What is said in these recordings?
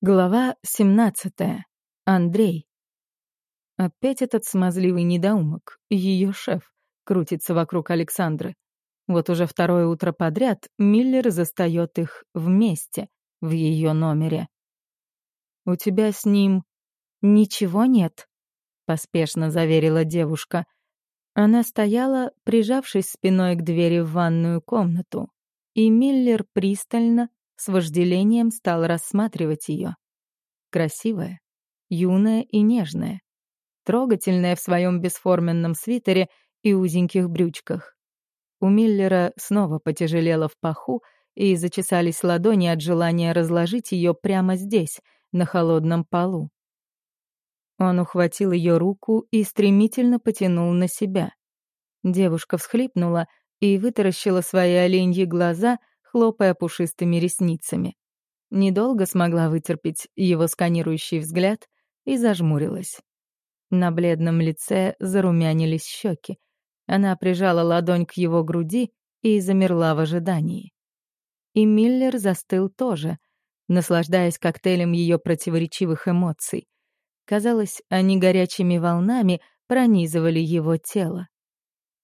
Глава 17. Андрей. Опять этот смазливый недоумок, ее шеф, крутится вокруг Александры. Вот уже второе утро подряд Миллер застает их вместе, в ее номере. «У тебя с ним ничего нет?» — поспешно заверила девушка. Она стояла, прижавшись спиной к двери в ванную комнату, и Миллер пристально, с вожделением стал рассматривать ее. Красивая, юная и нежная, трогательная в своем бесформенном свитере и узеньких брючках. У Миллера снова потяжелело в паху, и зачесались ладони от желания разложить ее прямо здесь, на холодном полу. Он ухватил ее руку и стремительно потянул на себя. Девушка всхлипнула и вытаращила свои оленьи глаза, хлопая пушистыми ресницами. Недолго смогла вытерпеть его сканирующий взгляд и зажмурилась. На бледном лице зарумянились щеки. Она прижала ладонь к его груди и замерла в ожидании. И Миллер застыл тоже, наслаждаясь коктейлем ее противоречивых эмоций. Казалось, они горячими волнами пронизывали его тело.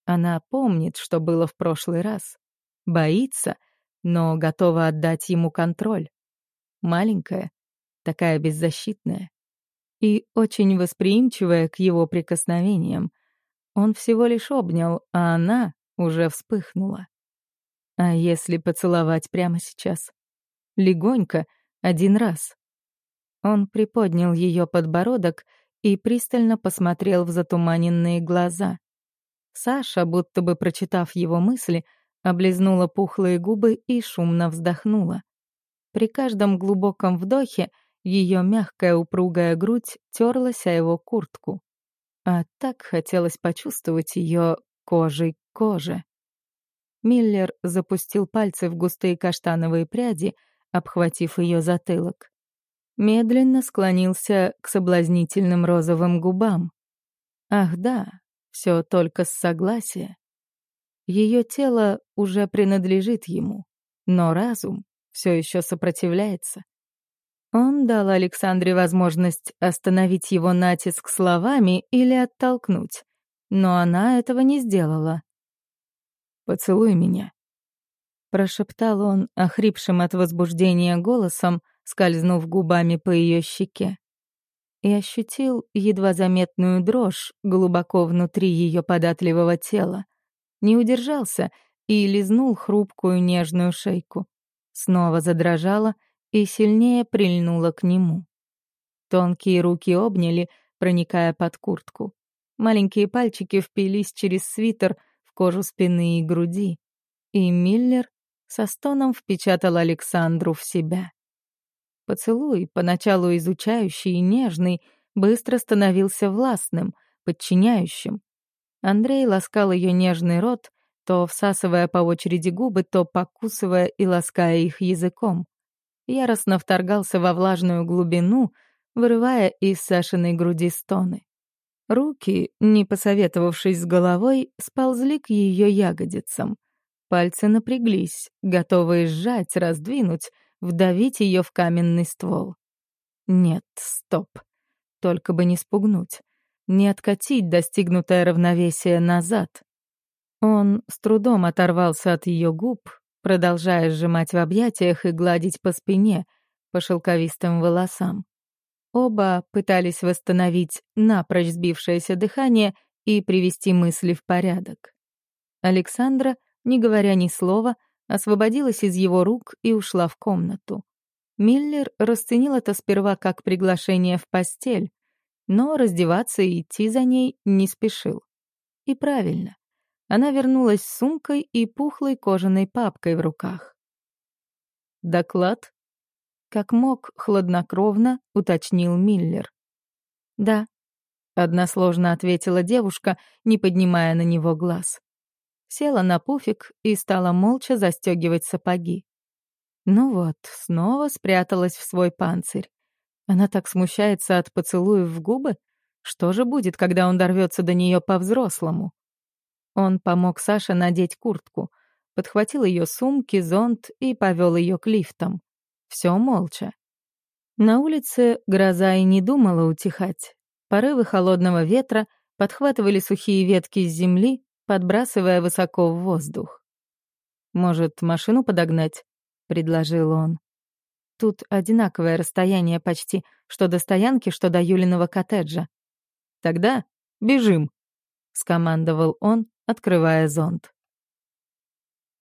Она помнит, что было в прошлый раз. Боится — но готова отдать ему контроль. Маленькая, такая беззащитная и очень восприимчивая к его прикосновениям. Он всего лишь обнял, а она уже вспыхнула. А если поцеловать прямо сейчас? Легонько, один раз. Он приподнял ее подбородок и пристально посмотрел в затуманенные глаза. Саша, будто бы прочитав его мысли, облизнула пухлые губы и шумно вздохнула. При каждом глубоком вдохе ее мягкая упругая грудь терлась о его куртку. А так хотелось почувствовать ее кожей к коже. Миллер запустил пальцы в густые каштановые пряди, обхватив ее затылок. Медленно склонился к соблазнительным розовым губам. Ах да, все только с согласия. Ее тело уже принадлежит ему, но разум все еще сопротивляется. Он дал Александре возможность остановить его натиск словами или оттолкнуть, но она этого не сделала. «Поцелуй меня», — прошептал он, охрипшим от возбуждения голосом, скользнув губами по ее щеке. И ощутил едва заметную дрожь глубоко внутри ее податливого тела не удержался и лизнул хрупкую нежную шейку. Снова задрожала и сильнее прильнула к нему. Тонкие руки обняли, проникая под куртку. Маленькие пальчики впились через свитер в кожу спины и груди. И Миллер со стоном впечатал Александру в себя. Поцелуй, поначалу изучающий и нежный, быстро становился властным, подчиняющим. Андрей ласкал ее нежный рот, то всасывая по очереди губы, то покусывая и лаская их языком. Яростно вторгался во влажную глубину, вырывая из Сашиной груди стоны. Руки, не посоветовавшись с головой, сползли к ее ягодицам. Пальцы напряглись, готовые сжать, раздвинуть, вдавить ее в каменный ствол. Нет, стоп. Только бы не спугнуть не откатить достигнутое равновесие назад. Он с трудом оторвался от ее губ, продолжая сжимать в объятиях и гладить по спине, по шелковистым волосам. Оба пытались восстановить напрочь сбившееся дыхание и привести мысли в порядок. Александра, не говоря ни слова, освободилась из его рук и ушла в комнату. Миллер расценил это сперва как приглашение в постель, но раздеваться и идти за ней не спешил. И правильно. Она вернулась с сумкой и пухлой кожаной папкой в руках. «Доклад?» Как мог, хладнокровно уточнил Миллер. «Да», — односложно ответила девушка, не поднимая на него глаз. Села на пуфик и стала молча застегивать сапоги. Ну вот, снова спряталась в свой панцирь. Она так смущается от поцелуев в губы? Что же будет, когда он дорвется до нее по-взрослому? Он помог Саше надеть куртку, подхватил ее сумки, зонт и повел ее к лифтам. Все молча. На улице гроза и не думала утихать. Порывы холодного ветра подхватывали сухие ветки с земли, подбрасывая высоко в воздух. «Может, машину подогнать?» — предложил он. Тут одинаковое расстояние почти, что до стоянки, что до Юлиного коттеджа. «Тогда бежим», — скомандовал он, открывая зонт.